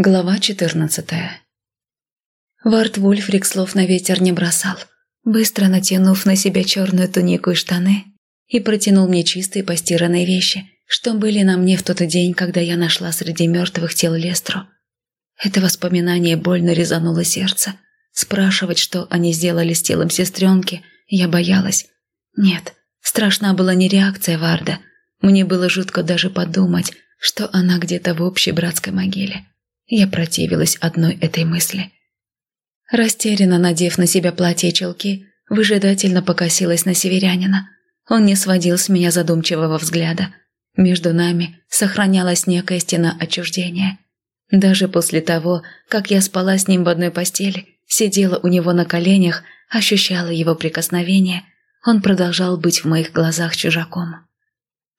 Глава 14 Вард Вульфрик слов на ветер не бросал, быстро натянув на себя черную тунику и штаны, и протянул мне чистые постиранные вещи, что были на мне в тот день, когда я нашла среди мертвых тел Лестру. Это воспоминание больно резануло сердце. Спрашивать, что они сделали с телом сестренки, я боялась. Нет, страшна была не реакция Варда. Мне было жутко даже подумать, что она где-то в общей братской могиле. Я противилась одной этой мысли. Растерянно надев на себя платье челки, выжидательно покосилась на северянина. Он не сводил с меня задумчивого взгляда. Между нами сохранялась некая стена отчуждения. Даже после того, как я спала с ним в одной постели, сидела у него на коленях, ощущала его прикосновение, он продолжал быть в моих глазах чужаком.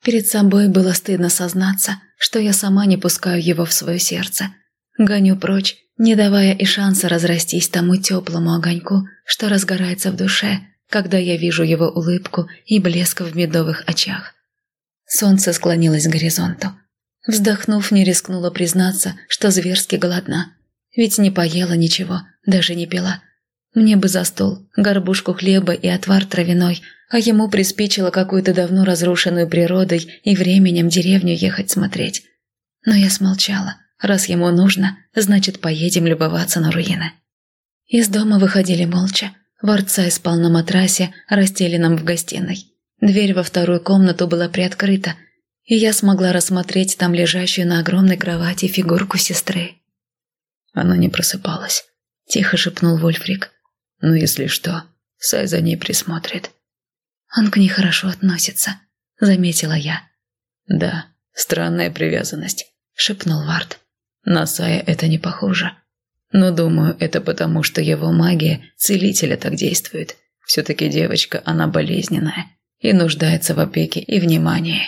Перед собой было стыдно сознаться, что я сама не пускаю его в свое сердце, Гоню прочь, не давая и шанса разрастись тому теплому огоньку, что разгорается в душе, когда я вижу его улыбку и блеск в медовых очах. Солнце склонилось к горизонту. Вздохнув, не рискнула признаться, что зверски голодна. Ведь не поела ничего, даже не пила. Мне бы за стол, горбушку хлеба и отвар травяной, а ему приспичило какую-то давно разрушенную природой и временем деревню ехать смотреть. Но я смолчала Раз ему нужно, значит, поедем любоваться на руины. Из дома выходили молча. Варцай спал на матрасе, расстеленном в гостиной. Дверь во вторую комнату была приоткрыта, и я смогла рассмотреть там лежащую на огромной кровати фигурку сестры. Она не просыпалась. Тихо шепнул Вольфрик. «Ну, если что, Сай за ней присмотрит». «Он к ней хорошо относится», — заметила я. «Да, странная привязанность», — шепнул Вард. На Сая это не похоже. Но думаю, это потому, что его магия целителя так действует. Все-таки девочка, она болезненная и нуждается в опеке и внимании.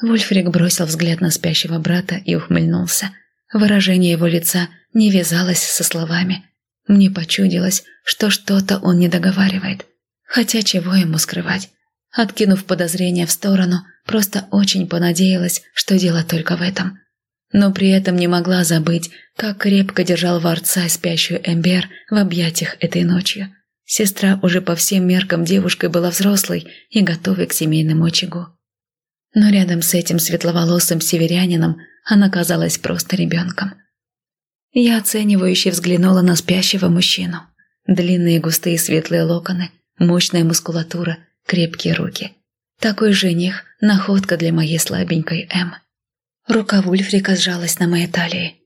Вульфрик бросил взгляд на спящего брата и ухмыльнулся. Выражение его лица не вязалось со словами. Мне почудилось, что что-то он не договаривает. Хотя чего ему скрывать? Откинув подозрения в сторону, просто очень понадеялась, что дело только в этом но при этом не могла забыть, как крепко держал ворца спящую Эмбер в объятиях этой ночью. Сестра уже по всем меркам девушкой была взрослой и готовой к семейному очагу. Но рядом с этим светловолосым северянином она казалась просто ребенком. Я оценивающе взглянула на спящего мужчину. Длинные густые светлые локоны, мощная мускулатура, крепкие руки. Такой жених – находка для моей слабенькой М. Рука Вульфрика сжалась на моей талии.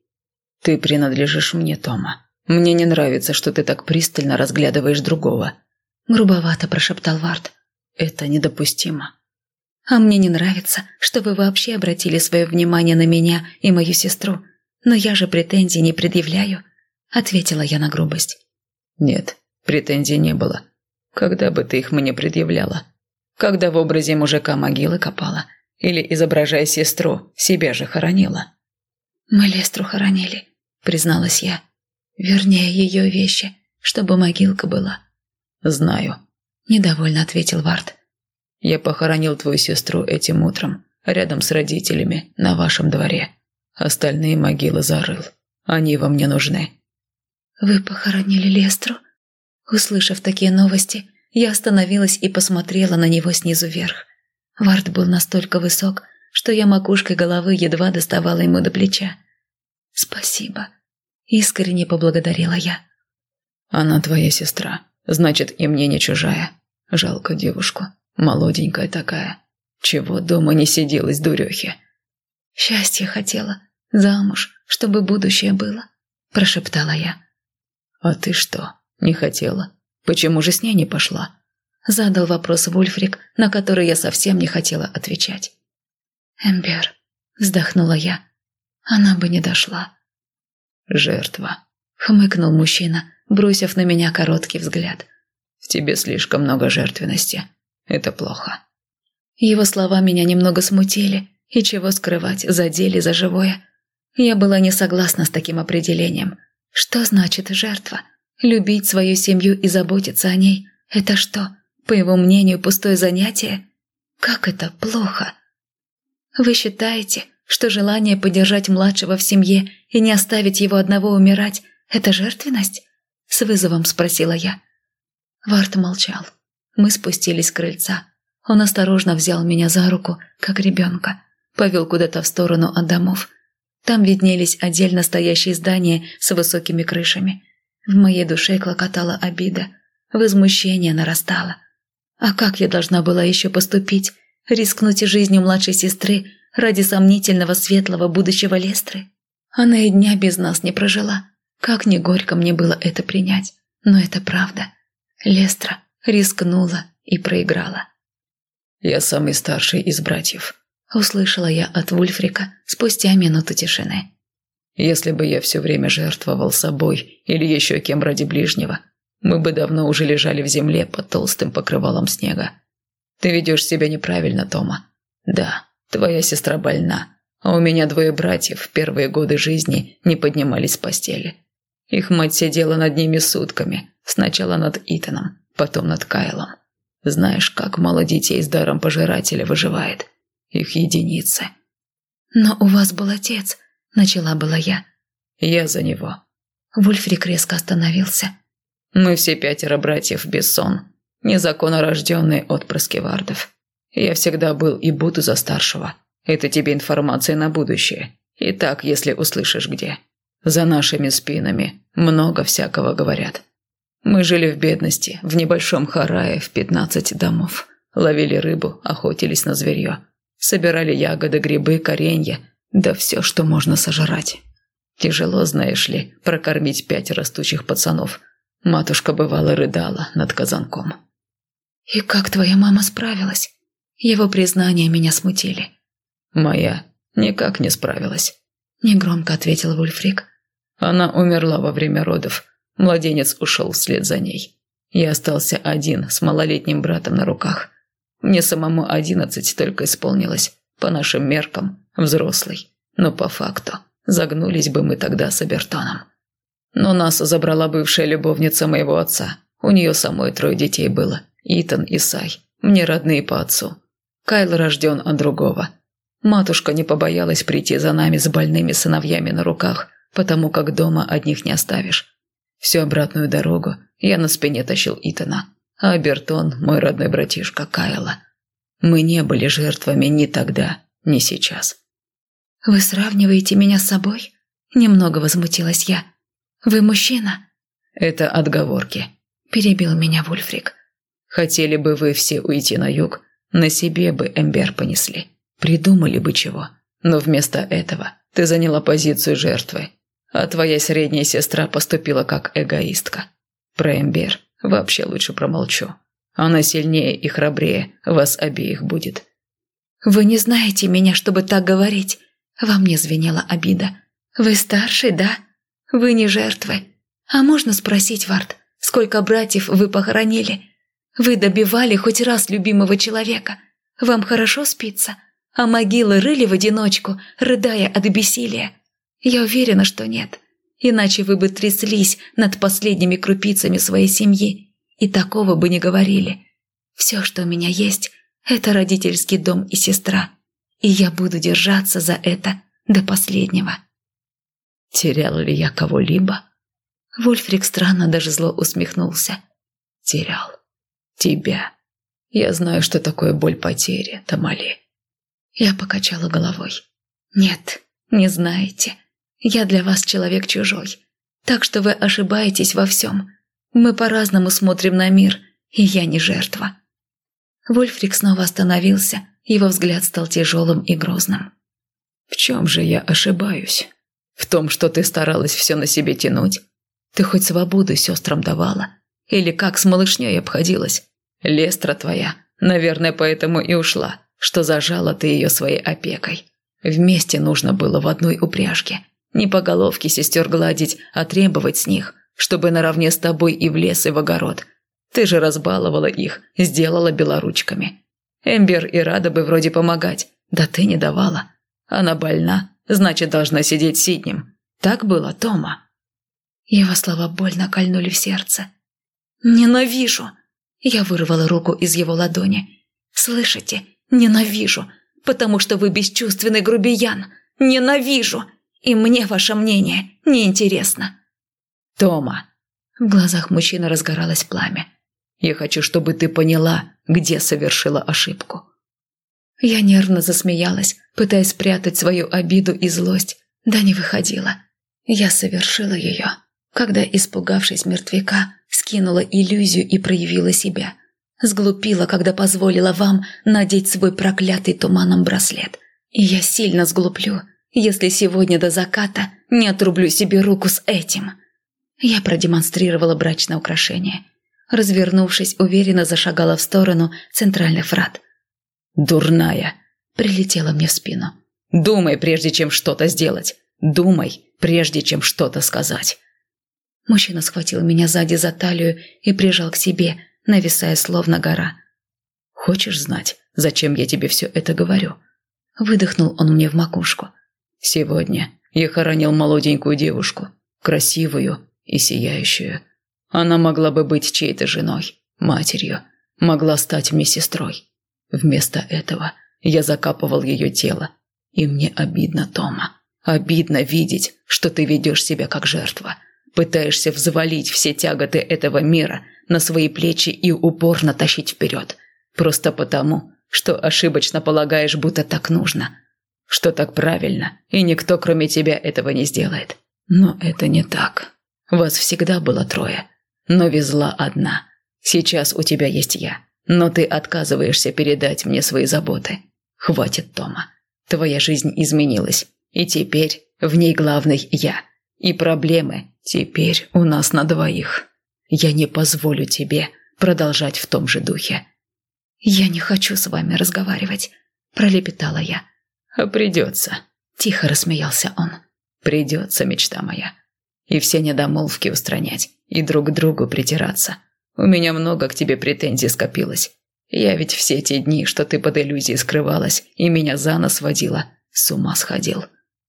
«Ты принадлежишь мне, Тома. Мне не нравится, что ты так пристально разглядываешь другого». Грубовато прошептал Вард. «Это недопустимо». «А мне не нравится, что вы вообще обратили свое внимание на меня и мою сестру. Но я же претензий не предъявляю», — ответила я на грубость. «Нет, претензий не было. Когда бы ты их мне предъявляла? Когда в образе мужика могилы копала?» Или, изображая сестру, себя же хоронила?» «Мы Лестру хоронили», — призналась я. «Вернее, ее вещи, чтобы могилка была». «Знаю», — недовольно ответил Вард. «Я похоронил твою сестру этим утром, рядом с родителями, на вашем дворе. Остальные могилы зарыл. Они вам не нужны». «Вы похоронили Лестру?» Услышав такие новости, я остановилась и посмотрела на него снизу вверх. Вард был настолько высок, что я макушкой головы едва доставала ему до плеча. «Спасибо», — искренне поблагодарила я. «Она твоя сестра, значит, и мне не чужая. Жалко девушку, молоденькая такая. Чего дома не сиделась, дурехи?» «Счастье хотела, замуж, чтобы будущее было», — прошептала я. «А ты что, не хотела? Почему же с ней не пошла?» Задал вопрос Вульфрик, на который я совсем не хотела отвечать. «Эмбер», — вздохнула я, — «она бы не дошла». «Жертва», — хмыкнул мужчина, бросив на меня короткий взгляд. «В тебе слишком много жертвенности. Это плохо». Его слова меня немного смутили, и чего скрывать, задели за живое. Я была не согласна с таким определением. Что значит жертва? Любить свою семью и заботиться о ней – это что, по его мнению, пустое занятие? Как это плохо? Вы считаете, Что желание поддержать младшего в семье и не оставить его одного умирать – это жертвенность? С вызовом спросила я. Варт молчал. Мы спустились с крыльца. Он осторожно взял меня за руку, как ребенка, повел куда-то в сторону от домов. Там виднелись отдельно стоящие здания с высокими крышами. В моей душе клокотала обида, возмущение нарастало. А как я должна была еще поступить? Рискнуть жизнью младшей сестры ради сомнительного светлого будущего Лестры? Она и дня без нас не прожила. Как не горько мне было это принять. Но это правда. Лестра рискнула и проиграла. «Я самый старший из братьев», – услышала я от Вульфрика спустя минуту тишины. «Если бы я все время жертвовал собой или еще кем ради ближнего, мы бы давно уже лежали в земле под толстым покрывалом снега. Ты ведешь себя неправильно, Тома. Да, твоя сестра больна, а у меня двое братьев в первые годы жизни не поднимались с постели. Их мать сидела над ними сутками, сначала над Итаном, потом над Кайлом. Знаешь, как мало детей с даром пожирателя выживает. Их единицы. «Но у вас был отец», – начала была я. «Я за него». Вульфрик резко остановился. «Мы все пятеро братьев Бессон, незаконно рожденные отпрыски вардов. Я всегда был и буду за старшего. Это тебе информация на будущее. И так, если услышишь где. За нашими спинами много всякого говорят. Мы жили в бедности, в небольшом харае в пятнадцать домов. Ловили рыбу, охотились на зверье. Собирали ягоды, грибы, коренья, да все, что можно сожрать. Тяжело, знаешь ли, прокормить пять растущих пацанов. Матушка бывало рыдала над казанком. «И как твоя мама справилась?» Его признания меня смутили. «Моя никак не справилась», – негромко ответил Вульфрик. «Она умерла во время родов, Младенец ушел вслед за ней. Я остался один с малолетним братом на руках. Мне самому одиннадцать только исполнилось, по нашим меркам, взрослый. Но по факту загнулись бы мы тогда с Абертоном. Но нас забрала бывшая любовница моего отца. У нее самой трое детей было. Итан и Сай. Мне родные по отцу. Кайл рожден от другого. Матушка не побоялась прийти за нами с больными сыновьями на руках, потому как дома одних не оставишь. Всю обратную дорогу я на спине тащил Итана, а Бертон – мой родной братишка Кайла. Мы не были жертвами ни тогда, ни сейчас. «Вы сравниваете меня с собой?» – немного возмутилась я. «Вы мужчина?» «Это отговорки», – перебил меня Вульфрик. «Хотели бы вы все уйти на юг, на себе бы Эмбер понесли. Придумали бы чего. Но вместо этого ты заняла позицию жертвы а твоя средняя сестра поступила как эгоистка. Про Эмбер вообще лучше промолчу. Она сильнее и храбрее вас обеих будет». «Вы не знаете меня, чтобы так говорить». Во мне звенела обида. «Вы старший, да? Вы не жертвы. А можно спросить, Вард, сколько братьев вы похоронили? Вы добивали хоть раз любимого человека. Вам хорошо спится? А могилы рыли в одиночку, рыдая от бессилия?» Я уверена, что нет. Иначе вы бы тряслись над последними крупицами своей семьи и такого бы не говорили. Все, что у меня есть, это родительский дом и сестра. И я буду держаться за это до последнего. Терял ли я кого-либо? Вольфрик странно даже зло усмехнулся. Терял. Тебя. Я знаю, что такое боль потери, Тамали. Я покачала головой. Нет, не знаете. Я для вас человек чужой. Так что вы ошибаетесь во всем. Мы по-разному смотрим на мир, и я не жертва». Вольфрик снова остановился, его взгляд стал тяжелым и грозным. «В чем же я ошибаюсь? В том, что ты старалась все на себе тянуть? Ты хоть свободу сестрам давала? Или как с малышней обходилась? Лестра твоя, наверное, поэтому и ушла, что зажала ты ее своей опекой. Вместе нужно было в одной упряжке. Не по головке сестер гладить, а требовать с них, чтобы наравне с тобой и в лес, и в огород. Ты же разбаловала их, сделала белоручками. Эмбер и рада бы вроде помогать, да ты не давала. Она больна, значит, должна сидеть сиднем. Так было, Тома?» Его слова больно кольнули в сердце. «Ненавижу!» Я вырвала руку из его ладони. «Слышите? Ненавижу! Потому что вы бесчувственный грубиян! Ненавижу! И мне ваше мнение не интересно. Тома. В глазах мужчины разгоралось пламя. Я хочу, чтобы ты поняла, где совершила ошибку. Я нервно засмеялась, пытаясь спрятать свою обиду и злость. Да не выходила. Я совершила ее, когда, испугавшись мертвяка, скинула иллюзию и проявила себя. Сглупила, когда позволила вам надеть свой проклятый туманом браслет. И я сильно сглуплю, если сегодня до заката не отрублю себе руку с этим. Я продемонстрировала брачное украшение. Развернувшись, уверенно зашагала в сторону центральных врат. «Дурная!» – прилетела мне в спину. «Думай, прежде чем что-то сделать. Думай, прежде чем что-то сказать». Мужчина схватил меня сзади за талию и прижал к себе, нависая словно гора. «Хочешь знать, зачем я тебе все это говорю?» Выдохнул он мне в макушку. «Сегодня я хоронил молоденькую девушку, красивую и сияющую. Она могла бы быть чьей-то женой, матерью, могла стать мне сестрой. Вместо этого я закапывал ее тело, и мне обидно, Тома. Обидно видеть, что ты ведешь себя как жертва, пытаешься взвалить все тяготы этого мира на свои плечи и упорно тащить вперед. Просто потому, что ошибочно полагаешь, будто так нужно. Что так правильно, и никто, кроме тебя, этого не сделает. Но это не так. Вас всегда было трое, но везла одна. Сейчас у тебя есть я, но ты отказываешься передать мне свои заботы. Хватит, Тома. Твоя жизнь изменилась, и теперь в ней главный я. И проблемы теперь у нас на двоих. Я не позволю тебе продолжать в том же духе. «Я не хочу с вами разговаривать», – пролепетала я. «А придется», – тихо рассмеялся он. «Придется, мечта моя. И все недомолвки устранять, и друг к другу притираться. У меня много к тебе претензий скопилось. Я ведь все те дни, что ты под иллюзией скрывалась и меня за нос водила, с ума сходил.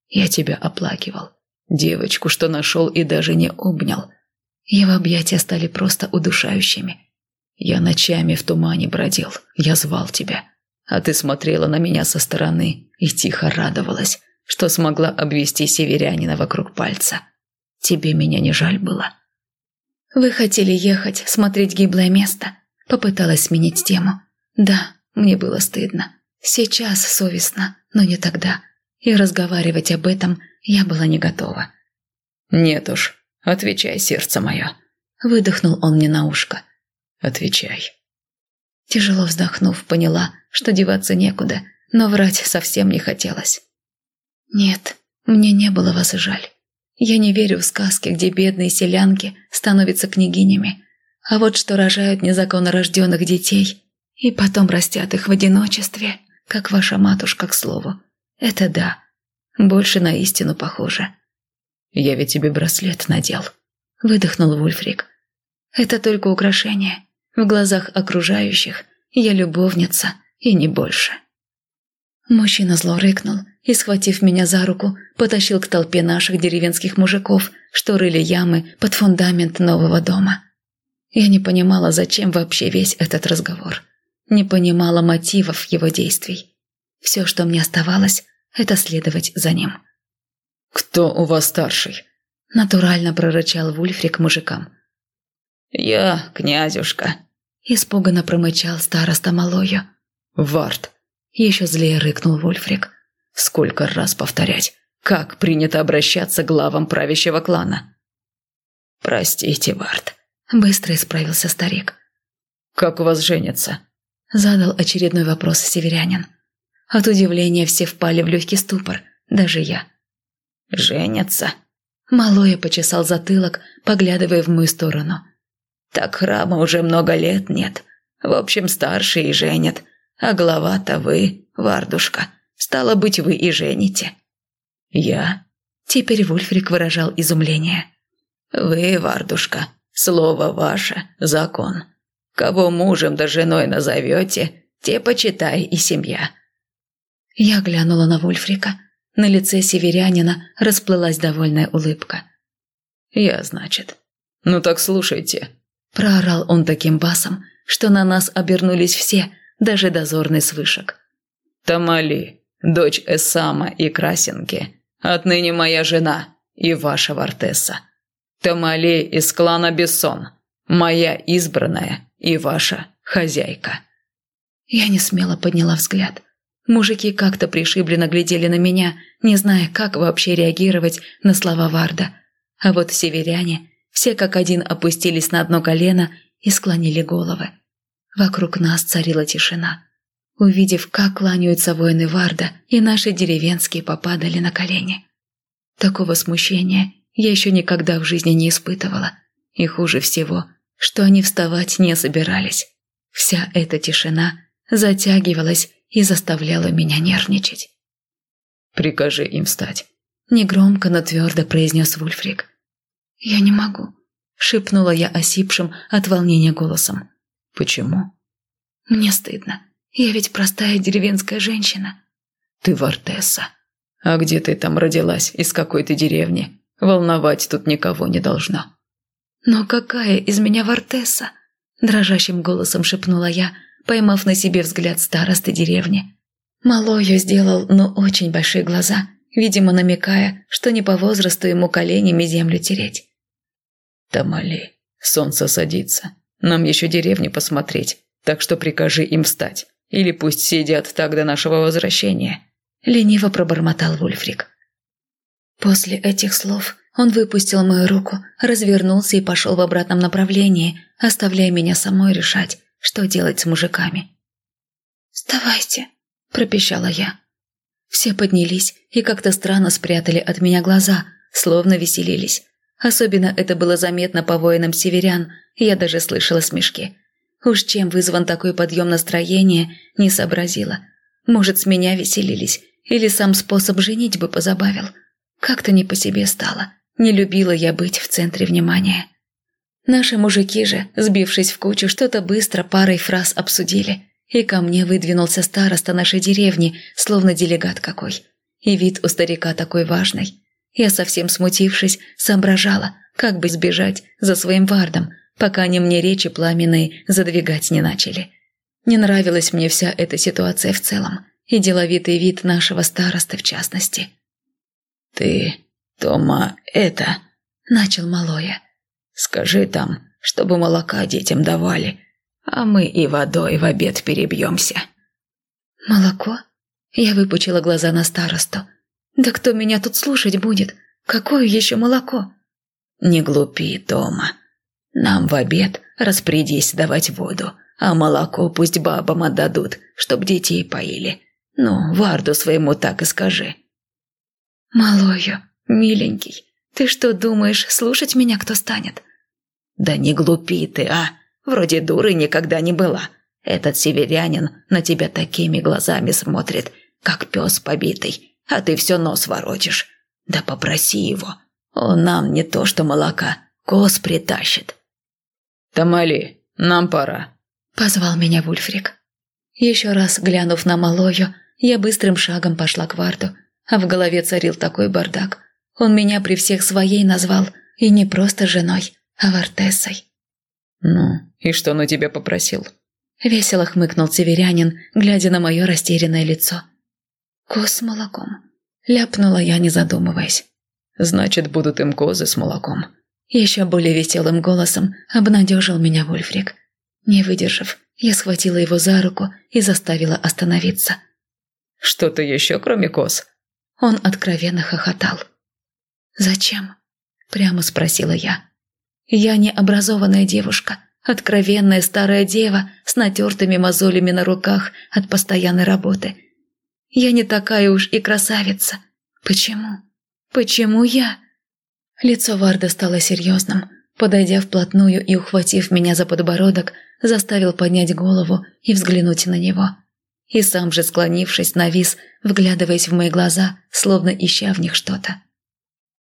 Я тебя оплакивал. Девочку, что нашел и даже не обнял. Его объятия стали просто удушающими. Я ночами в тумане бродил, я звал тебя. А ты смотрела на меня со стороны и тихо радовалась, что смогла обвести северянина вокруг пальца. Тебе меня не жаль было?» «Вы хотели ехать, смотреть гиблое место?» Попыталась сменить тему. «Да, мне было стыдно. Сейчас совестно, но не тогда. И разговаривать об этом я была не готова». «Нет уж, отвечай, сердце мое». Выдохнул он мне на ушко. «Отвечай». Тяжело вздохнув, поняла, что деваться некуда, но врать совсем не хотелось. «Нет, мне не было вас жаль. Я не верю в сказки, где бедные селянки становятся княгинями, а вот что рожают незаконно рожденных детей и потом растят их в одиночестве, как ваша матушка, к слову. Это да, больше на истину похоже. «Я ведь тебе браслет надел», — выдохнул Вульфрик. «Это только украшение. В глазах окружающих я любовница и не больше». Мужчина зло рыкнул и, схватив меня за руку, потащил к толпе наших деревенских мужиков, что рыли ямы под фундамент нового дома. Я не понимала, зачем вообще весь этот разговор. Не понимала мотивов его действий. Все, что мне оставалось, это следовать за ним. «Кто у вас старший?» – натурально прорычал Вульфрик мужикам. «Я, князюшка», – испуганно промычал староста Малою. «Вард», – еще злее рыкнул Вульфрик. Сколько раз повторять, как принято обращаться к главам правящего клана? Простите, Вард. Быстро исправился старик. Как у вас женятся? Задал очередной вопрос северянин. От удивления все впали в легкий ступор, даже я. «Женятся?» Малоя почесал затылок, поглядывая в мою сторону. «Так храма уже много лет нет. В общем, старшие и женят. А глава-то вы, Вардушка. Стало быть, вы и жените». «Я?» Теперь Вульфрик выражал изумление. «Вы, Вардушка, слово ваше – закон. Кого мужем да женой назовете, те почитай и семья». Я глянула на Вульфрика. На лице северянина расплылась довольная улыбка. «Я, значит. Ну так слушайте». Проорал он таким басом, что на нас обернулись все, даже дозорный с вышек. «Тамали, дочь Эсама и Красинки, отныне моя жена и ваша Вартесса. Тамали из клана Бессон, моя избранная и ваша хозяйка». Я не смело подняла взгляд. Мужики как-то пришибленно глядели на меня, не зная, как вообще реагировать на слова Варда. А вот северяне все как один опустились на одно колено и склонили головы. Вокруг нас царила тишина. Увидев, как кланяются воины Варда, и наши деревенские попадали на колени. Такого смущения я еще никогда в жизни не испытывала. И хуже всего, что они вставать не собирались. Вся эта тишина затягивалась и заставляла меня нервничать. «Прикажи им встать», – негромко, но твердо произнес Вульфрик. «Я не могу», – шепнула я осипшим от волнения голосом. «Почему?» «Мне стыдно. Я ведь простая деревенская женщина». «Ты Вартесса. А где ты там родилась? Из какой ты деревни? Волновать тут никого не должна». «Но какая из меня Вартесса?» – дрожащим голосом шепнула я, поймав на себе взгляд старосты деревни. Малою сделал, но очень большие глаза, видимо, намекая, что не по возрасту ему коленями землю тереть. «Тамали, солнце садится. Нам еще деревню посмотреть, так что прикажи им встать. Или пусть сидят так до нашего возвращения», – лениво пробормотал Вульфрик. После этих слов он выпустил мою руку, развернулся и пошел в обратном направлении, оставляя меня самой решать, что делать с мужиками. «Вставайте», – пропищала я. Все поднялись и как-то странно спрятали от меня глаза, словно веселились. Особенно это было заметно по воинам северян, я даже слышала смешки. Уж чем вызван такой подъем настроения, не сообразила. Может, с меня веселились, или сам способ женить бы позабавил. Как-то не по себе стало. Не любила я быть в центре внимания. Наши мужики же, сбившись в кучу, что-то быстро парой фраз обсудили. И ко мне выдвинулся староста нашей деревни, словно делегат какой. И вид у старика такой важный. Я, совсем смутившись, соображала, как бы сбежать за своим вардом, пока они мне речи пламенные задвигать не начали. Не нравилась мне вся эта ситуация в целом, и деловитый вид нашего старосты в частности. «Ты, Тома, это...» – начал Малоя. Скажи там, чтобы молока детям давали, а мы и водой в обед перебьемся». «Молоко?» Я выпучила глаза на старосту. «Да кто меня тут слушать будет? Какое еще молоко?» «Не глупи, Тома. Нам в обед распорядись давать воду, а молоко пусть бабам отдадут, чтоб детей поили. Ну, Варду своему так и скажи». «Малою, миленький, ты что думаешь, слушать меня кто станет?» «Да не глупи ты, а! Вроде дуры никогда не была. Этот северянин на тебя такими глазами смотрит, как пес побитый, а ты все нос воротишь. Да попроси его, он нам не то что молока, коз притащит». «Тамали, нам пора», – позвал меня Вульфрик. Еще раз глянув на Малою, я быстрым шагом пошла к Варду, а в голове царил такой бардак. Он меня при всех своей назвал, и не просто женой, а Вартессой. «Ну, и что он у тебя попросил?» Весело хмыкнул северянин, глядя на мое растерянное лицо. «Коз с молоком», — ляпнула я, не задумываясь. «Значит, будут им козы с молоком». Еще более веселым голосом обнадежил меня Вульфрик. Не выдержав, я схватила его за руку и заставила остановиться. «Что-то еще, кроме коз?» Он откровенно хохотал. «Зачем?» – прямо спросила я. «Я не образованная девушка, откровенная старая дева с натертыми мозолями на руках от постоянной работы. Я не такая уж и красавица. Почему? Почему я?» Лицо Варда стало серьезным. Подойдя вплотную и ухватив меня за подбородок, заставил поднять голову и взглянуть на него. И сам же, склонившись, навис, вглядываясь в мои глаза, словно ища в них что-то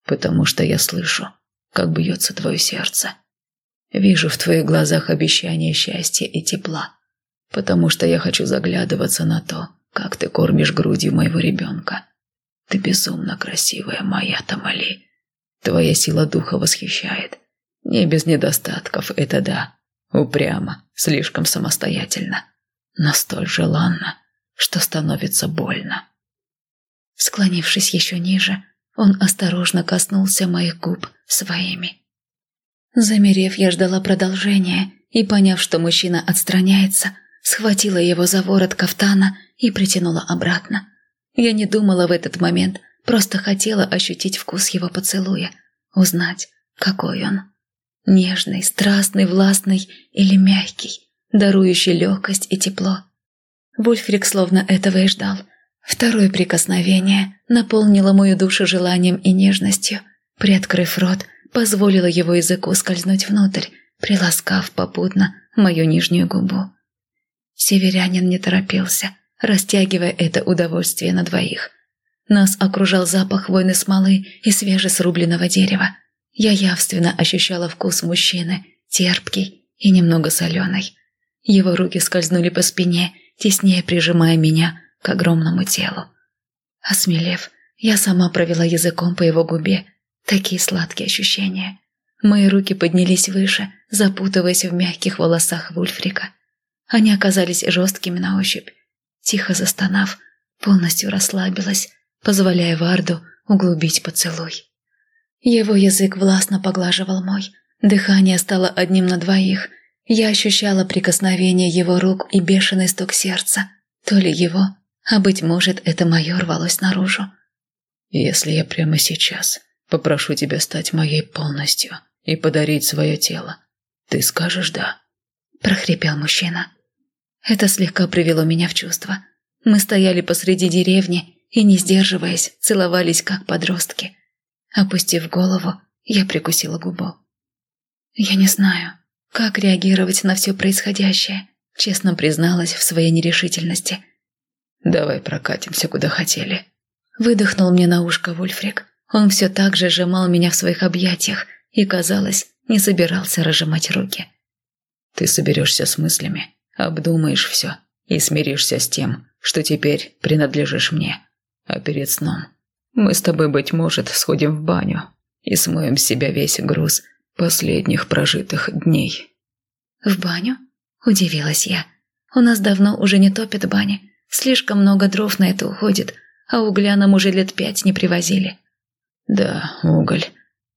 потому что я слышу, как бьется твое сердце. Вижу в твоих глазах обещание счастья и тепла, потому что я хочу заглядываться на то, как ты кормишь грудью моего ребенка. Ты безумно красивая, моя Тамали. Твоя сила духа восхищает. Не без недостатков, это да. Упрямо, слишком самостоятельно. Но столь желанно, что становится больно. Склонившись еще ниже, он осторожно коснулся моих губ своими. Замерев, я ждала продолжения и, поняв, что мужчина отстраняется, схватила его за ворот кафтана и притянула обратно. Я не думала в этот момент, просто хотела ощутить вкус его поцелуя, узнать, какой он. Нежный, страстный, властный или мягкий, дарующий легкость и тепло. Вульфрик словно этого и ждал. Второе прикосновение наполнило мою душу желанием и нежностью. Приоткрыв рот, позволила его языку скользнуть внутрь, приласкав попутно мою нижнюю губу. Северянин не торопился, растягивая это удовольствие на двоих. Нас окружал запах хвойной смолы и свежесрубленного дерева. Я явственно ощущала вкус мужчины, терпкий и немного соленый. Его руки скользнули по спине, теснее прижимая меня к огромному телу. Осмелев, я сама провела языком по его губе. Такие сладкие ощущения. Мои руки поднялись выше, запутываясь в мягких волосах Вульфрика. Они оказались жесткими на ощупь. Тихо застонав, полностью расслабилась, позволяя Варду углубить поцелуй. Его язык властно поглаживал мой. Дыхание стало одним на двоих. Я ощущала прикосновение его рук и бешеный стук сердца. То ли его, а быть может, это мое рвалось наружу. «Если я прямо сейчас попрошу тебя стать моей полностью и подарить свое тело, ты скажешь «да»?» – прохрипел мужчина. Это слегка привело меня в чувство. Мы стояли посреди деревни и, не сдерживаясь, целовались как подростки. Опустив голову, я прикусила губу. Я не знаю, как реагировать на все происходящее, честно призналась в своей нерешительности. «Давай прокатимся, куда хотели». Выдохнул мне на ушко Вульфрик. Он все так же сжимал меня в своих объятиях и, казалось, не собирался разжимать руки. «Ты соберешься с мыслями, обдумаешь все и смиришься с тем, что теперь принадлежишь мне. А перед сном мы с тобой, быть может, сходим в баню и смоем с себя весь груз последних прожитых дней». «В баню?» – удивилась я. «У нас давно уже не топят бани. Слишком много дров на это уходит, а угля нам уже лет пять не привозили». «Да, уголь».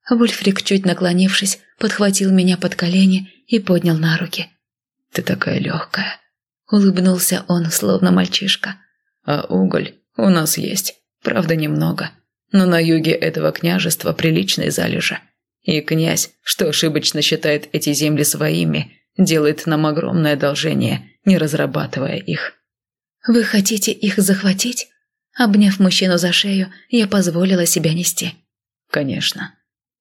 Вульфрик, чуть наклонившись, подхватил меня под колени и поднял на руки. «Ты такая легкая», — улыбнулся он, словно мальчишка. «А уголь у нас есть, правда немного, но на юге этого княжества приличные залежи. И князь, что ошибочно считает эти земли своими, делает нам огромное одолжение, не разрабатывая их». «Вы хотите их захватить?» Обняв мужчину за шею, я позволила себя нести. «Конечно.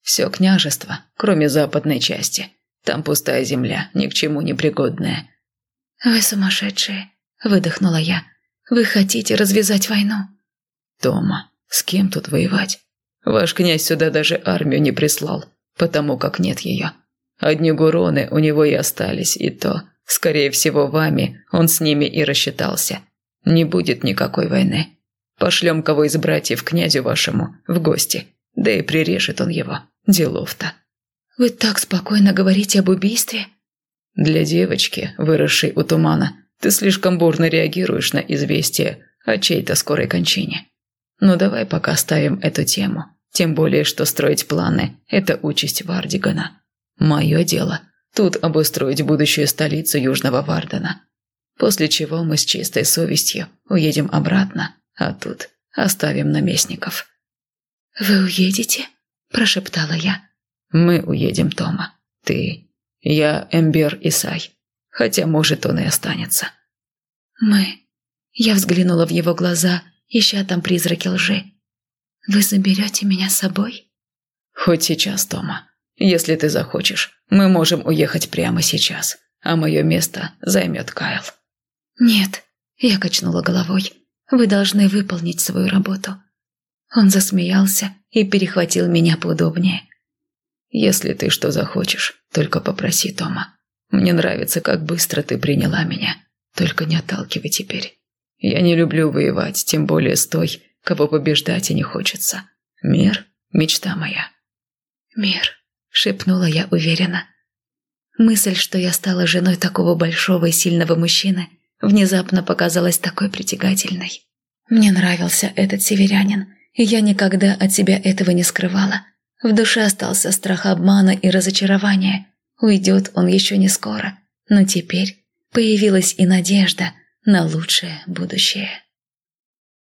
Все княжество, кроме западной части. Там пустая земля, ни к чему не пригодная». «Вы сумасшедшие», — выдохнула я. «Вы хотите развязать войну?» «Тома, с кем тут воевать? Ваш князь сюда даже армию не прислал, потому как нет ее. Одни гуроны у него и остались, и то, скорее всего, вами он с ними и рассчитался. Не будет никакой войны. Пошлем кого из братьев князю вашему в гости, да и прирежет он его. Делов-то». «Вы так спокойно говорите об убийстве?» «Для девочки, выросшей у тумана, ты слишком бурно реагируешь на известие о чьей-то скорой кончине. Ну давай пока оставим эту тему, тем более, что строить планы – это участь Вардигана. Мое дело – тут обустроить будущую столицу Южного Вардена. После чего мы с чистой совестью уедем обратно, а тут оставим наместников». «Вы уедете?» – прошептала я. «Мы уедем, Тома. Ты, я, Эмбер и Сай. Хотя, может, он и останется». «Мы...» Я взглянула в его глаза, ища там призраки лжи. «Вы заберете меня с собой?» «Хоть сейчас, Тома. Если ты захочешь, мы можем уехать прямо сейчас, а мое место займет Кайл». «Нет», — я качнула головой. «Вы должны выполнить свою работу». Он засмеялся и перехватил меня поудобнее. «Если ты что захочешь, только попроси Тома. Мне нравится, как быстро ты приняла меня. Только не отталкивай теперь. Я не люблю воевать, тем более с той, кого побеждать и не хочется. Мир – мечта моя». «Мир», – шепнула я уверенно. Мысль, что я стала женой такого большого и сильного мужчины, внезапно показалась такой притягательной. Мне нравился этот северянин, и я никогда от себя этого не скрывала. В душе остался страх обмана и разочарования. Уйдет он еще не скоро, но теперь появилась и надежда на лучшее будущее.